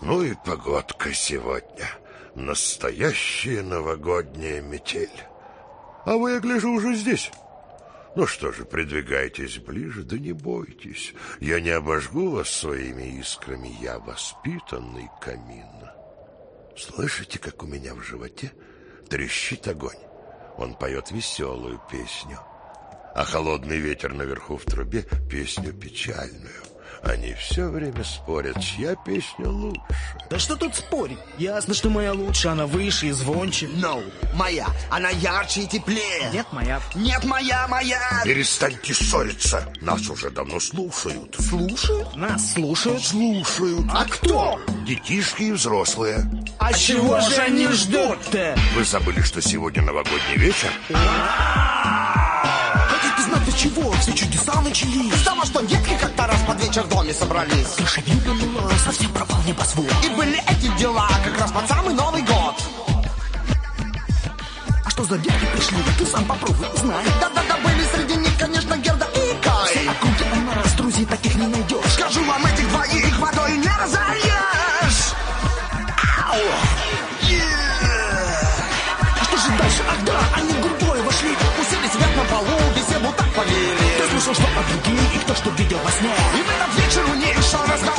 Ну и погодка сегодня. Настоящая новогодняя метель. А вы, я гляжу, уже здесь. Ну что же, придвигайтесь ближе, да не бойтесь. Я не обожгу вас своими искрами, я воспитанный камин. Слышите, как у меня в животе трещит огонь? Он поет веселую песню, а холодный ветер наверху в трубе песню печальную. Они все время спорят, чья песня лучше. Да что тут спорить? Ясно, что моя лучше, она выше и звонче. No, моя, она ярче и теплее. Нет, моя. Нет, моя, моя. Перестаньте ссориться, нас уже давно слушают. Слушают? Нас слушают. Слушают. А кто? Детишки и взрослые. А Чего же они ждут-то? Вы забыли, что сегодня новогодний вечер? Хотите знать до чего? Все чудеса начались. Того, что под вечер в доме собрались. Слушай, была, совсем пропал небосвод. И были эти дела как раз под самый Новый год. А что за детки пришли? Ты сам попробуй, узнай. Да-да-да, были среди них, конечно, Герда и Кай. Округе у нас друзей таких не найдешь. Скажу вам, этих двоих водой не разольешь. Ау! Е! А что же дальше? Ах да, они гурьбой вошли. Уселись вверх на полу, беседу так повели. Кто слышал, что о других, что видел во сне. И в этот вечер у ней шел разговор.